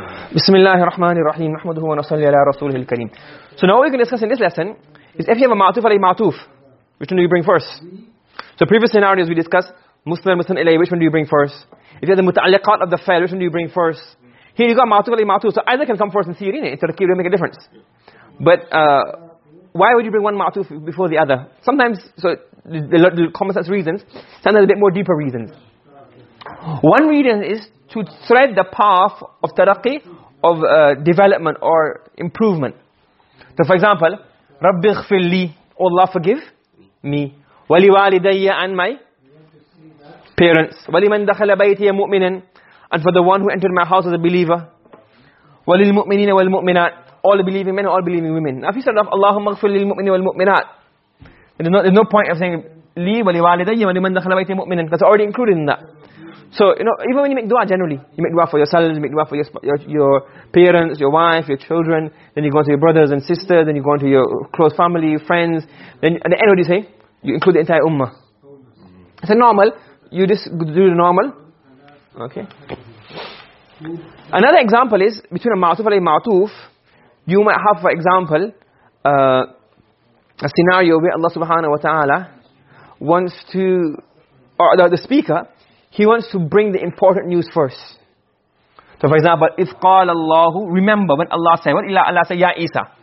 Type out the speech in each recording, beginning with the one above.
Bismillahir Rahmanir Rahim. Nahmaduhu wa nusalli ala rasulihil kareem. So now we can discuss in this lesson is if you have a ma'tuf alayhi ma'tuf, which one do you bring first? So previous scenarios we discussed musnad musnad ilayhi, which one do you bring first? If you have the muta'alliqat of the fa'il, which one do you bring first? Here you got ma'tuf alayhi ma'tuf, so either can come first and see it in theory, it's a will make a difference. But uh, why would you bring one ma'tuf before the other? Sometimes, so the, the common sense reasons, sometimes a bit more deeper reasons. One reason is to thread the path of taraqi, of uh, development or improvement. So for example, رَبِّ اغْفِرْ لِي Allah forgive me. وَلِوَالِدَيَّ and my parents. وَلِمَنْ دَخَلَ بَيْتِيَ مُؤْمِنًا And for the one who entered my house as a believer. وَلِلْمُؤْمِنِينَ وَالْمُؤْمِنَاتِ All believing men and all believing women. Now if you start off, اللهم اغفر للمؤمن والمؤمنات. There's no, there's no point of saying, لِي وَلِوَالِدَيَّ وَلِمَنْ دَخَلَ بَيْتِيَ مُؤْمِنًا. That's already included in that. So, you know, even when you make dua generally, you make dua for yourselves, you make dua for your, your, your parents, your wife, your children, then you go on to your brothers and sisters, then you go on to your close family, friends, then at the end what do you say? You include the entire ummah. It's a normal, you just do the normal. Okay. Another example is, between a ma'tuf and a ma'tuf, you might have, for example, uh, a scenario where Allah subhanahu wa ta'ala wants to, or the, the speaker, he wants to bring the important news first. So for example, if قَالَ allah Remember when Allah said, when Allah said, Ya Isa.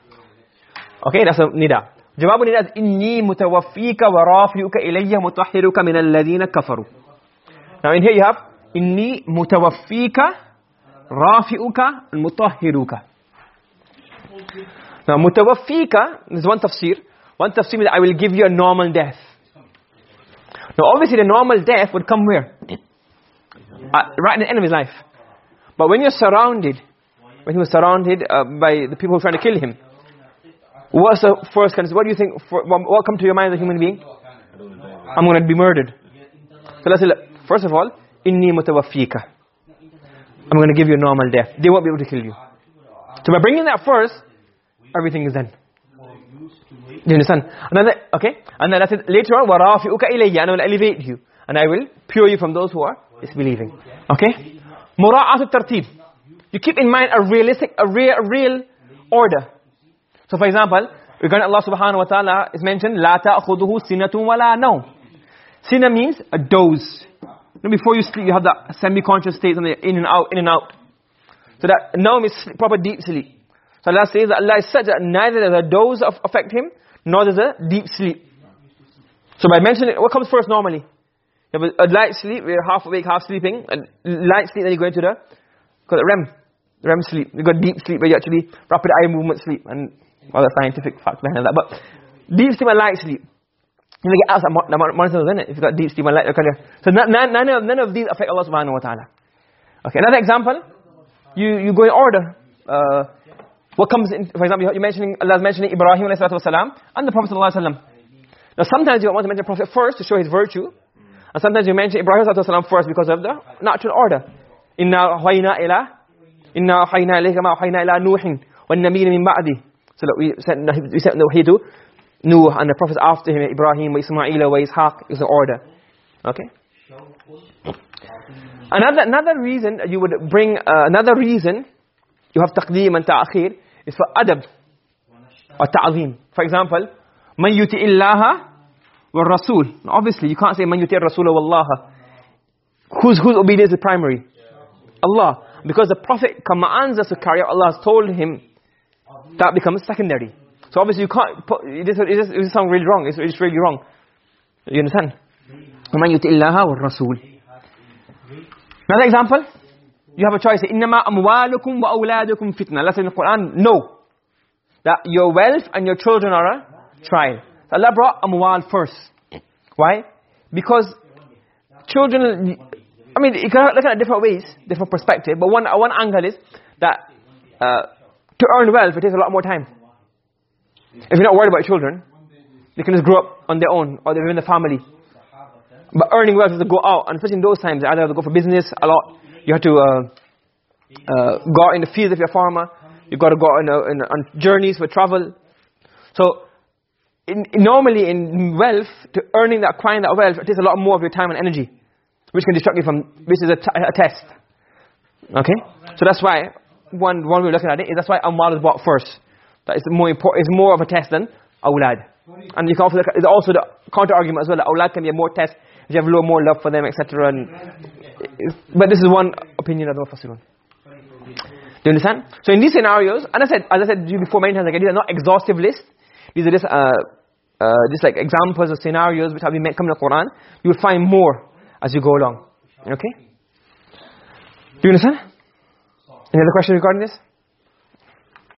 Okay, that's a nida. جواب nida. is إِنِّي مُتَوَفِّيكَ وَرَافِعُكَ إِلَيَّ مُطَهِّرُكَ مِنَ الَّذِينَ كَفَرُوا Now in here you have Inni مُتَوَفِّيكَ رَافِعُكَ mutahhiruka. Now مُتَوَفِّيكَ is one tafsir. One tafsir means I will give you a normal death. Now obviously the normal death would come where? Uh, right in the end of his life. But when you're surrounded, when he was surrounded uh, by the people trying to kill him, what's the first concern? What do you think, for, what comes to your mind as a human being? I'm going to be murdered. So let's say, first of all, إِنِّي مُتَوَفِّيكَ I'm going to give you a normal death. They won't be able to kill you. So by bringing that first, everything is done. Do you understand? Another, okay? And then I said, later on, وَرَافِعُكَ إِلَيَّ And I will elevate you. And I will pure you from those who are is believing. Okay? Mura'at tartib you keep in mind a realistic a real, a real order. So for example regarding Allah subhanahu wa ta'ala is mentioned la ta'khudhuhu sinatun wala nawm. Sina means a doze Now, before you sleep you have that semi conscious state something in and out in and out. So that nawm is proper deep sleep. So Allah says that Allah is such that neither does a doze affect him nor does a deep sleep. So by mentioning what comes first normally? You have a, a light sleep, where half awake, half sleeping. A light sleep, then you go into the, call it REM. REM sleep. You got deep sleep, where you actually, rapid eye movement sleep. And all the scientific facts behind that. But deep sleep and light sleep. You get outside the monitors, isn't it? If you got deep sleep and light, kind of. So none, none, of, none of these affect Allah subhanahu wa ta'ala. Okay, another example. You, you go in order. Uh, what comes in, for example, you're mentioning, Allah's mentioning Ibrahim alayhi salatu wasalam and the Prophet sallallahu alayhi wa Now sometimes you want to mention the Prophet first to show his virtue. And sometimes you mention Ibrahim sallallahu first because of the natural order. Inna uhayna ila, inna uhayna ilayka ma uhayna ila nuhin, wal nabiyyin min ba'di. So that we sent, we the wahi to Nuh and the prophets after him, Ibrahim, Ismail, wa Ishaq, is the order. Okay? Another, another reason you would bring, uh, another reason you have taqdeem and ta'akhir is for adab or ta'zim. For example, man yuti illaha Rasul. Obviously, you can't say man yutir rasula wallaha. Whose whose obedience is primary? Allah. Because the prophet commands us to carry out Allah has told him that becomes secondary. So obviously you can't put, it just it just, sounds really wrong. It's it's really wrong. You understand? Man yutir Allah or rasul. Another example? You have a choice. Innama amwalukum wa awladukum fitna. Let's say in the Quran, no. That your wealth and your children are a trial. So Allah brought amwal first. Why? Because children, I mean, you can look at it different ways, different perspective, but one, one angle is that uh, to earn wealth, it takes a lot more time. If you're not worried about children, they can just grow up on their own, or they're in the family. But earning wealth is to go out, and especially in those times, you either have to go for business a lot, you have to uh, uh, go out in the fields if you're a farmer, you've got to go on, uh, in, on journeys for travel. So, in, normally in wealth, to earning that, acquiring that wealth, it takes a lot more of your time and energy, which can distract you from, which is a, a test. Okay? So that's why one one of looking at it is that's why amwal is brought first. That is more important. It's more of a test than awlad. And you can also it's also the counter argument as well. That awlad can be a more test if you have a little more love for them, etc. But this is one opinion of the Mufassirun. Do you understand? So in these scenarios, and I said, as I said before many times, again, these are not exhaustive lists. These are just, uh, uh, just like examples of scenarios which have been coming in the Quran. You will find more as you go along. Okay? Do you understand? Any other question regarding this?